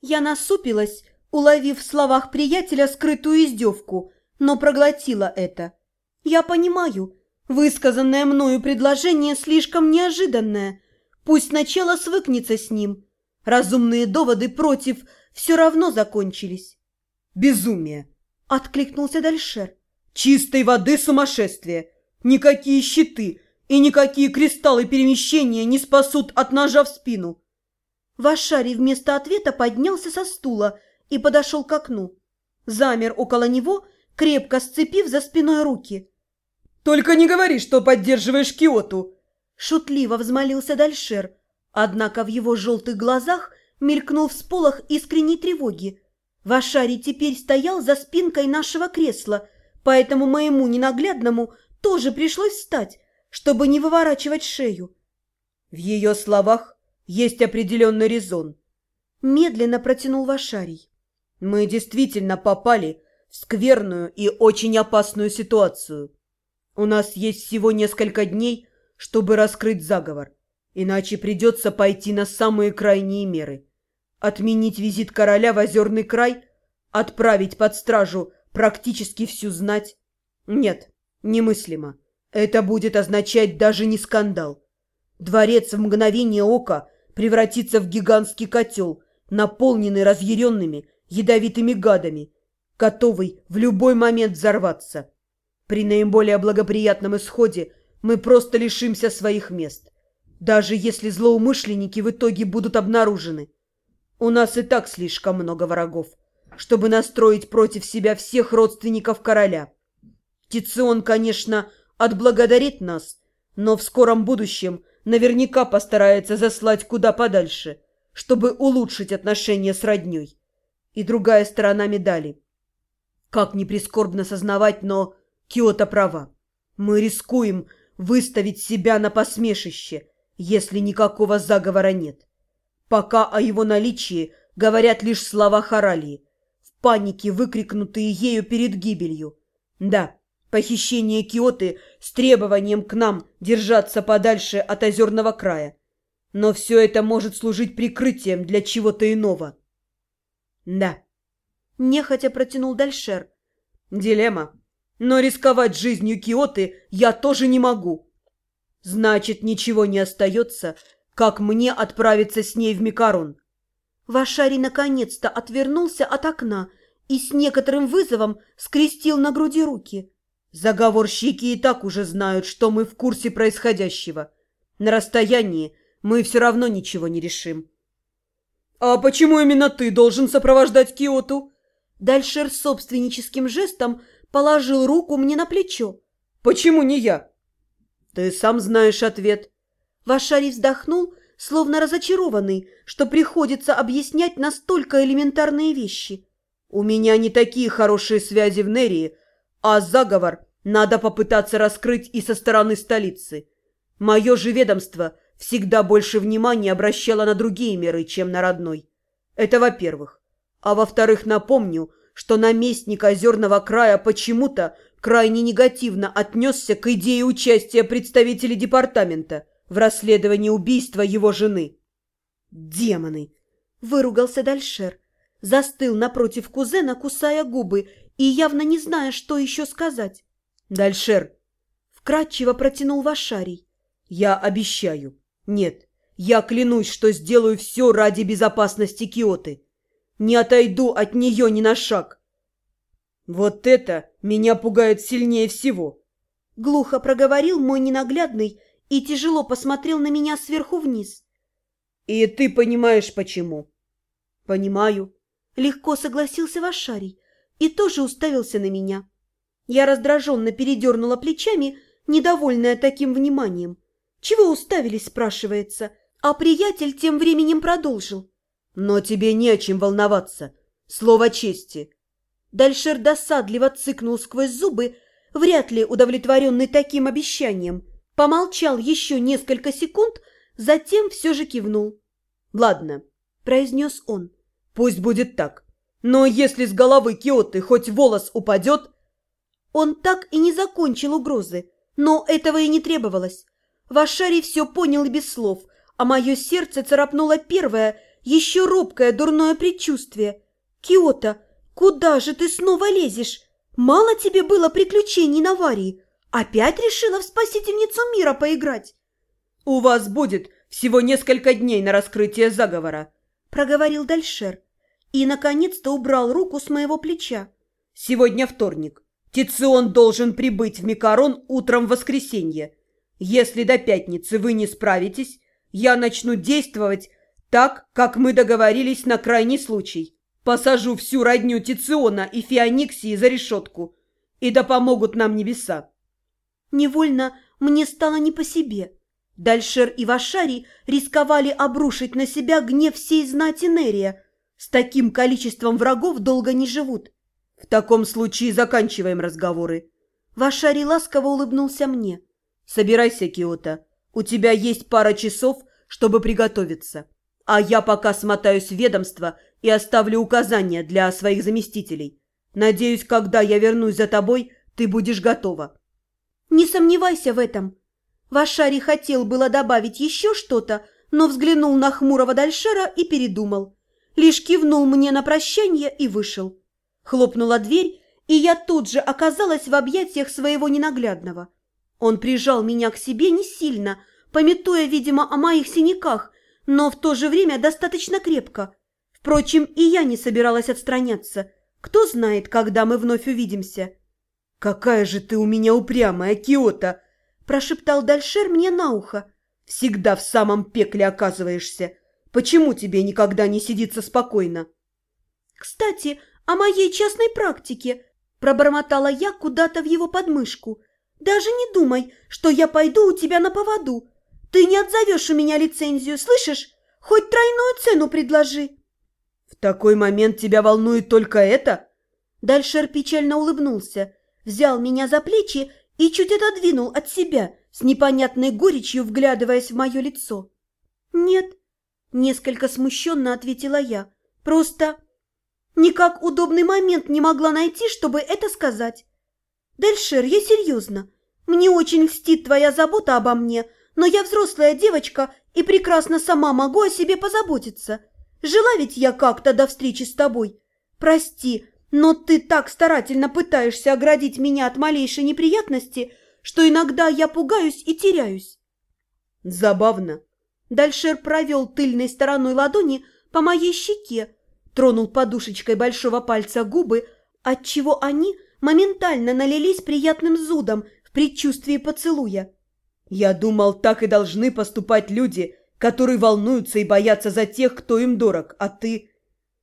Я насупилась, уловив в словах приятеля скрытую издевку, но проглотила это. Я понимаю, высказанное мною предложение слишком неожиданное. Пусть сначала свыкнется с ним. Разумные доводы против все равно закончились. «Безумие!» — откликнулся Дальшер. «Чистой воды сумасшествие! Никакие щиты и никакие кристаллы перемещения не спасут от ножа в спину!» Вашарий вместо ответа поднялся со стула и подошел к окну. Замер около него, крепко сцепив за спиной руки. «Только не говори, что поддерживаешь Киоту!» Шутливо взмолился Дальшер, однако в его желтых глазах мелькнул всполох искренней тревоги. Вашарий теперь стоял за спинкой нашего кресла, поэтому моему ненаглядному тоже пришлось встать, чтобы не выворачивать шею. В ее словах есть определенный резон. Медленно протянул Вашарий. Мы действительно попали в скверную и очень опасную ситуацию. У нас есть всего несколько дней, чтобы раскрыть заговор, иначе придется пойти на самые крайние меры. Отменить визит короля в Озерный край, отправить под стражу практически всю знать. Нет, немыслимо. Это будет означать даже не скандал. Дворец в мгновение ока – превратиться в гигантский котел, наполненный разъяренными ядовитыми гадами, готовый в любой момент взорваться. При наиболее благоприятном исходе мы просто лишимся своих мест, даже если злоумышленники в итоге будут обнаружены. У нас и так слишком много врагов, чтобы настроить против себя всех родственников короля. Тицион, конечно, отблагодарит нас, но в скором будущем наверняка постарается заслать куда подальше, чтобы улучшить отношения с родней. И другая сторона медали. Как ни прискорбно сознавать, но Киота права. Мы рискуем выставить себя на посмешище, если никакого заговора нет. Пока о его наличии говорят лишь слова Харалии, в панике выкрикнутые ею перед гибелью. Да, Похищение Киоты с требованием к нам держаться подальше от озерного края. Но все это может служить прикрытием для чего-то иного. Да. Нехотя протянул Дальшер. Дилемма. Но рисковать жизнью Киоты я тоже не могу. Значит, ничего не остается, как мне отправиться с ней в Микарон. Вашари наконец-то отвернулся от окна и с некоторым вызовом скрестил на груди руки. Заговорщики и так уже знают, что мы в курсе происходящего. На расстоянии мы все равно ничего не решим. А почему именно ты должен сопровождать Киоту? Дальшер собственническим жестом положил руку мне на плечо. Почему не я? Ты сам знаешь ответ. Вашарий вздохнул, словно разочарованный, что приходится объяснять настолько элементарные вещи. У меня не такие хорошие связи в Нерии, а заговор надо попытаться раскрыть и со стороны столицы. Мое же ведомство всегда больше внимания обращало на другие меры, чем на родной. Это во-первых. А во-вторых, напомню, что наместник Озерного края почему-то крайне негативно отнесся к идее участия представителей департамента в расследовании убийства его жены. «Демоны!» – выругался Дальшер. Застыл напротив кузена, кусая губы и явно не зная, что еще сказать. «Дальшер!» — вкратчиво протянул Вашарий. «Я обещаю. Нет, я клянусь, что сделаю все ради безопасности Киоты. Не отойду от нее ни на шаг. Вот это меня пугает сильнее всего!» Глухо проговорил мой ненаглядный и тяжело посмотрел на меня сверху вниз. «И ты понимаешь, почему?» «Понимаю», — легко согласился Вашарий и тоже уставился на меня. Я раздраженно передернула плечами, недовольная таким вниманием. «Чего уставились?» – спрашивается. А приятель тем временем продолжил. «Но тебе не о чем волноваться. Слово чести». Дальшер досадливо цыкнул сквозь зубы, вряд ли удовлетворенный таким обещанием. Помолчал еще несколько секунд, затем все же кивнул. «Ладно», – произнес он. «Пусть будет так. Но если с головы Киоты хоть волос упадет...» Он так и не закончил угрозы, но этого и не требовалось. Вашарий все понял и без слов, а мое сердце царапнуло первое, еще робкое дурное предчувствие. «Киота, куда же ты снова лезешь? Мало тебе было приключений на Варии? Опять решила в спасительницу мира поиграть?» «У вас будет всего несколько дней на раскрытие заговора», — проговорил Дальшер. И, наконец-то, убрал руку с моего плеча. «Сегодня вторник. Тицион должен прибыть в Микарон утром в воскресенье. Если до пятницы вы не справитесь, я начну действовать так, как мы договорились на крайний случай. Посажу всю родню Тициона и Феониксии за решетку. И да помогут нам небеса. Невольно мне стало не по себе. Дальшер и Вашари рисковали обрушить на себя гнев всей знати Нерия. С таким количеством врагов долго не живут. В таком случае заканчиваем разговоры. Вашари ласково улыбнулся мне. Собирайся, Киота. У тебя есть пара часов, чтобы приготовиться. А я пока смотаюсь в ведомство и оставлю указания для своих заместителей. Надеюсь, когда я вернусь за тобой, ты будешь готова. Не сомневайся в этом. Вашари хотел было добавить еще что-то, но взглянул на хмурого Дальшера и передумал. Лишь кивнул мне на прощание и вышел. Хлопнула дверь, и я тут же оказалась в объятиях своего ненаглядного. Он прижал меня к себе не сильно, пометуя, видимо, о моих синяках, но в то же время достаточно крепко. Впрочем, и я не собиралась отстраняться. Кто знает, когда мы вновь увидимся. «Какая же ты у меня упрямая, Киота!» – прошептал Дальшер мне на ухо. «Всегда в самом пекле оказываешься. Почему тебе никогда не сидится спокойно?» «Кстати, о моей частной практике!» – пробормотала я куда-то в его подмышку – даже не думай, что я пойду у тебя на поводу. Ты не отзовешь у меня лицензию, слышишь? Хоть тройную цену предложи. В такой момент тебя волнует только это? Дальшер печально улыбнулся, взял меня за плечи и чуть отодвинул от себя, с непонятной горечью вглядываясь в мое лицо. «Нет», — несколько смущенно ответила я, — «просто никак удобный момент не могла найти, чтобы это сказать. «Дельшер, я серьезно. Мне очень льстит твоя забота обо мне, но я взрослая девочка и прекрасно сама могу о себе позаботиться. Жила ведь я как-то до встречи с тобой. Прости, но ты так старательно пытаешься оградить меня от малейшей неприятности, что иногда я пугаюсь и теряюсь». «Забавно». Дальшер провел тыльной стороной ладони по моей щеке, тронул подушечкой большого пальца губы, отчего они – моментально налились приятным зудом в предчувствии поцелуя. «Я думал, так и должны поступать люди, которые волнуются и боятся за тех, кто им дорог, а ты...»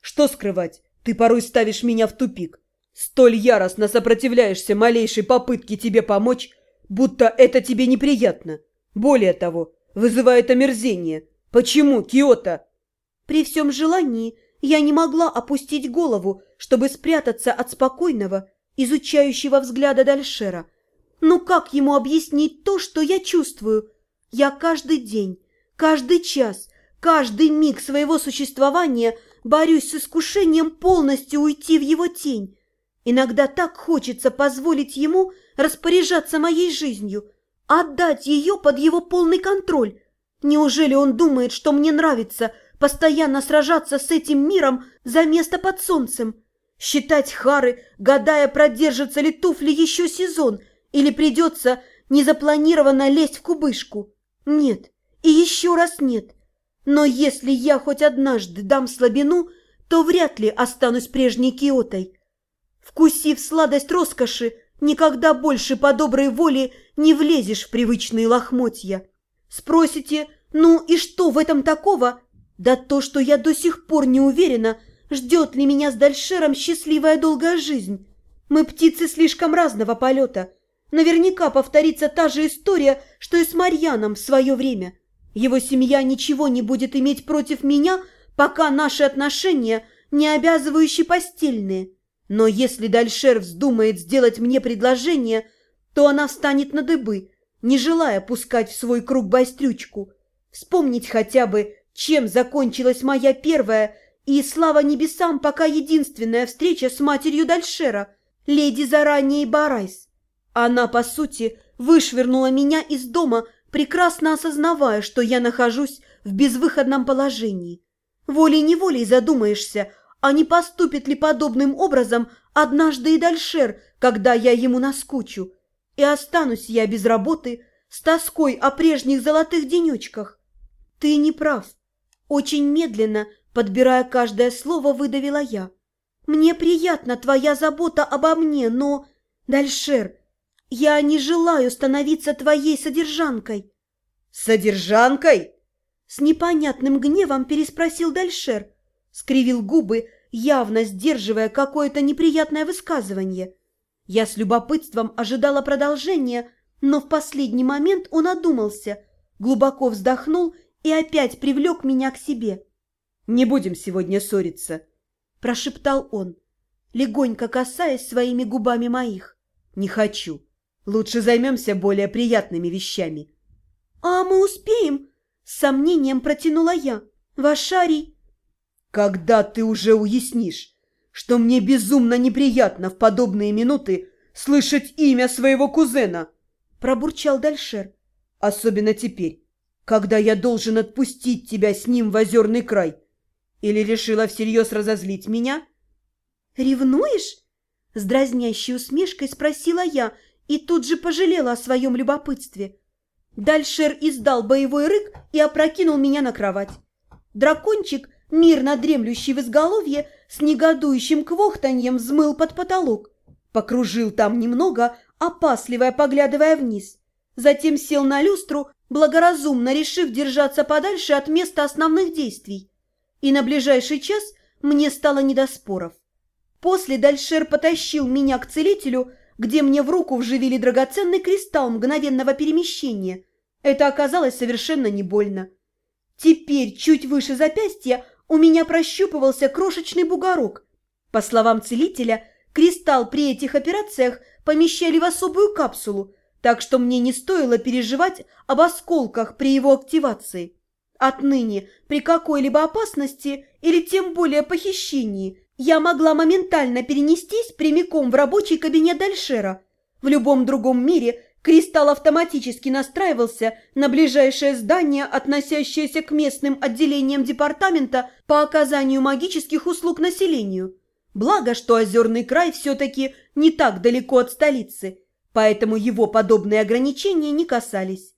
«Что скрывать? Ты порой ставишь меня в тупик. Столь яростно сопротивляешься малейшей попытке тебе помочь, будто это тебе неприятно. Более того, вызывает омерзение. Почему, Киота?» При всем желании я не могла опустить голову, чтобы спрятаться от спокойного, изучающего взгляда Дальшера. Ну как ему объяснить то, что я чувствую? Я каждый день, каждый час, каждый миг своего существования борюсь с искушением полностью уйти в его тень. Иногда так хочется позволить ему распоряжаться моей жизнью, отдать ее под его полный контроль. Неужели он думает, что мне нравится постоянно сражаться с этим миром за место под солнцем? Считать хары, гадая, продержатся ли туфли еще сезон, или придется незапланированно лезть в кубышку. Нет, и еще раз нет. Но если я хоть однажды дам слабину, то вряд ли останусь прежней Киотой. Вкусив сладость роскоши, никогда больше по доброй воле не влезешь в привычные лохмотья. Спросите, ну и что в этом такого? Да то, что я до сих пор не уверена, Ждет ли меня с Дальшером счастливая долгая жизнь? Мы птицы слишком разного полета. Наверняка повторится та же история, что и с Марьяном в свое время. Его семья ничего не будет иметь против меня, пока наши отношения не обязывающие постельные. Но если Дальшер вздумает сделать мне предложение, то она встанет на дыбы, не желая пускать в свой круг байстрючку. Вспомнить хотя бы, чем закончилась моя первая и слава небесам, пока единственная встреча с матерью Дальшера, леди Заранее Барайс. Она, по сути, вышвырнула меня из дома, прекрасно осознавая, что я нахожусь в безвыходном положении. волей-неволей задумаешься, а не поступит ли подобным образом однажды и Дальшер, когда я ему наскучу, и останусь я без работы, с тоской о прежних золотых денечках. Ты не прав. Очень медленно, подбирая каждое слово, выдавила я. Мне приятна твоя забота обо мне, но, Дальшер, я не желаю становиться твоей содержанкой. Содержанкой? С непонятным гневом переспросил Дальшер, скривил губы, явно сдерживая какое-то неприятное высказывание. Я с любопытством ожидала продолжения, но в последний момент он одумался, глубоко вздохнул и опять привлек меня к себе. «Не будем сегодня ссориться», – прошептал он, легонько касаясь своими губами моих. «Не хочу. Лучше займемся более приятными вещами». «А мы успеем?» – с сомнением протянула я. «Вашарий...» «Когда ты уже уяснишь, что мне безумно неприятно в подобные минуты слышать имя своего кузена?» – пробурчал Дальшер. «Особенно теперь, когда я должен отпустить тебя с ним в озерный край. Или решила всерьез разозлить меня?» «Ревнуешь?» – с дразнящей усмешкой спросила я и тут же пожалела о своем любопытстве. Дальшер издал боевой рык и опрокинул меня на кровать. Дракончик – мирно дремлющий в изголовье, с негодующим квохтаньем взмыл под потолок. Покружил там немного, опасливая, поглядывая вниз. Затем сел на люстру, благоразумно решив держаться подальше от места основных действий. И на ближайший час мне стало не до споров. После Дальшер потащил меня к целителю, где мне в руку вживили драгоценный кристалл мгновенного перемещения. Это оказалось совершенно не больно. Теперь чуть выше запястья у меня прощупывался крошечный бугорок. По словам целителя, кристалл при этих операциях помещали в особую капсулу, так что мне не стоило переживать об осколках при его активации. Отныне при какой-либо опасности или тем более похищении я могла моментально перенестись прямиком в рабочий кабинет Дальшера. В любом другом мире Кристалл автоматически настраивался на ближайшее здание, относящееся к местным отделениям департамента по оказанию магических услуг населению. Благо, что Озерный край все-таки не так далеко от столицы, поэтому его подобные ограничения не касались.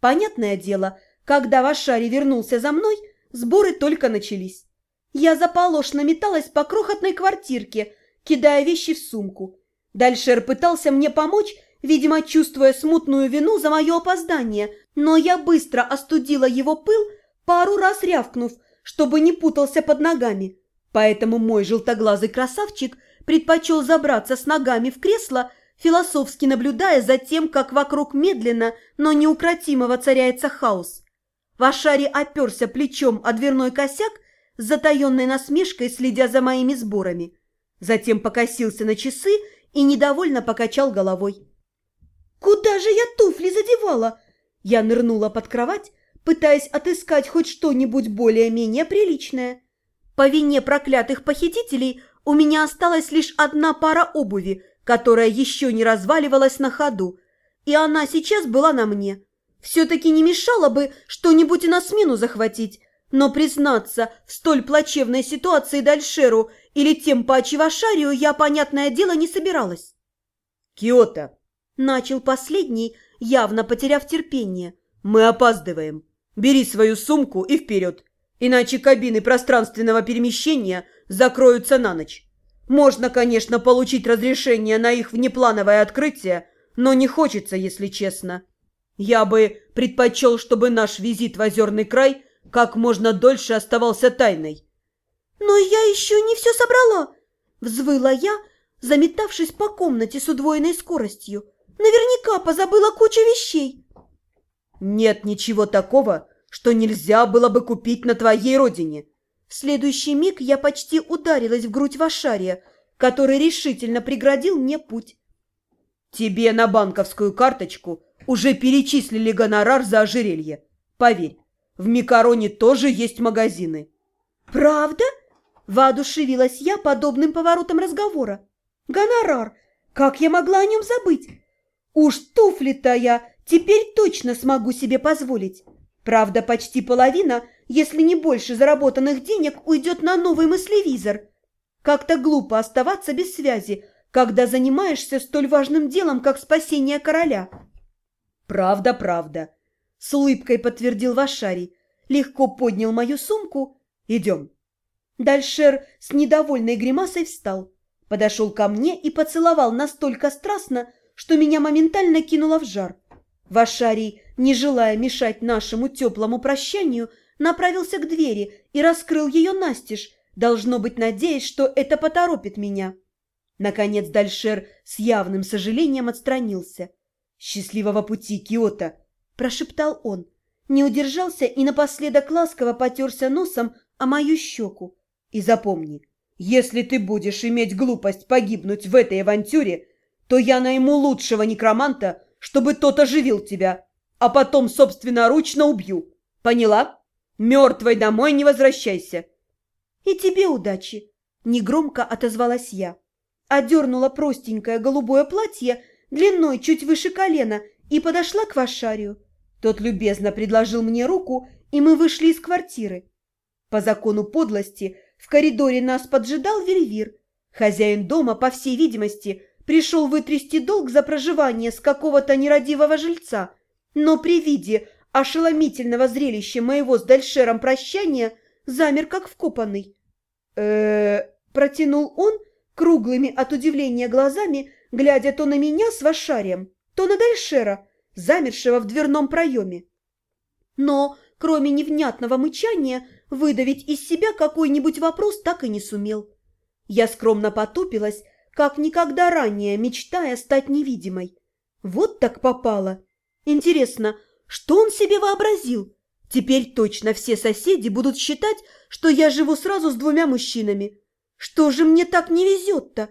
Понятное дело, когда Вашари вернулся за мной, сборы только начались. Я заполошно металась по крохотной квартирке, кидая вещи в сумку. Дальшер пытался мне помочь, видимо, чувствуя смутную вину за мое опоздание, но я быстро остудила его пыл, пару раз рявкнув, чтобы не путался под ногами. Поэтому мой желтоглазый красавчик предпочел забраться с ногами в кресло, философски наблюдая за тем, как вокруг медленно, но неукротимо воцаряется хаос. Вашари оперся плечом о дверной косяк, с затаенной насмешкой следя за моими сборами. Затем покосился на часы и недовольно покачал головой. «Куда же я туфли задевала?» Я нырнула под кровать, пытаясь отыскать хоть что-нибудь более-менее приличное. По вине проклятых похитителей у меня осталась лишь одна пара обуви, которая еще не разваливалась на ходу, и она сейчас была на мне. Все-таки не мешало бы что-нибудь и на смену захватить, но признаться в столь плачевной ситуации Дальшеру или тем паче Вашарию я, понятное дело, не собиралась. «Киото, Начал последний, явно потеряв терпение. «Мы опаздываем. Бери свою сумку и вперед, иначе кабины пространственного перемещения закроются на ночь. Можно, конечно, получить разрешение на их внеплановое открытие, но не хочется, если честно. Я бы предпочел, чтобы наш визит в Озерный край как можно дольше оставался тайной». «Но я еще не все собрала!» – взвыла я, заметавшись по комнате с удвоенной скоростью. Наверняка позабыла кучу вещей. Нет ничего такого, что нельзя было бы купить на твоей родине. В следующий миг я почти ударилась в грудь Вашария, который решительно преградил мне путь. Тебе на банковскую карточку уже перечислили гонорар за ожерелье. Поверь, в Микароне тоже есть магазины. Правда? Воодушевилась я подобным поворотом разговора. Гонорар! Как я могла о нем забыть? Уж туфли-то я теперь точно смогу себе позволить. Правда, почти половина если не больше заработанных денег уйдет на новый мыслевизор. Как-то глупо оставаться без связи, когда занимаешься столь важным делом, как спасение короля. Правда, правда, с улыбкой подтвердил Вашарий, легко поднял мою сумку. Идем. Дальшер с недовольной гримасой встал, подошел ко мне и поцеловал настолько страстно, что меня моментально кинуло в жар. Вашарий, не желая мешать нашему теплому прощанию, направился к двери и раскрыл ее настежь, должно быть, надеясь, что это поторопит меня. Наконец Дальшер с явным сожалением отстранился. «Счастливого пути, Киота!» – прошептал он. Не удержался и напоследок ласково потерся носом о мою щеку. «И запомни, если ты будешь иметь глупость погибнуть в этой авантюре, то я найму лучшего некроманта, чтобы тот оживил тебя, а потом собственноручно убью. Поняла? Мертвой домой не возвращайся». «И тебе удачи!» – негромко отозвалась я. Одернула простенькое голубое платье длиной чуть выше колена и подошла к Вашарию. Тот любезно предложил мне руку, и мы вышли из квартиры. По закону подлости в коридоре нас поджидал Вельвир. Хозяин дома, по всей видимости, пришел вытрясти долг за проживание с какого-то нерадивого жильца, но при виде ошеломительного зрелища моего с Дальшером прощания замер как вкопанный. э протянул он круглыми от удивления глазами, глядя то на меня с Вашарием, то на Дальшера, замершего в дверном проеме. Но, кроме невнятного мычания, выдавить из себя какой-нибудь вопрос так и не сумел. Я скромно потупилась, как никогда ранее, мечтая стать невидимой. Вот так попало. Интересно, что он себе вообразил? Теперь точно все соседи будут считать, что я живу сразу с двумя мужчинами. Что же мне так не везет-то?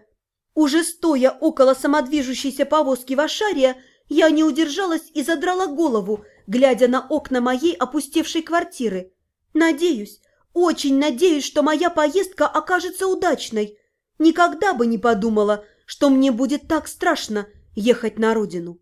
Уже стоя около самодвижущейся повозки Вашария, я не удержалась и задрала голову, глядя на окна моей опустевшей квартиры. Надеюсь, очень надеюсь, что моя поездка окажется удачной. Никогда бы не подумала, что мне будет так страшно ехать на родину.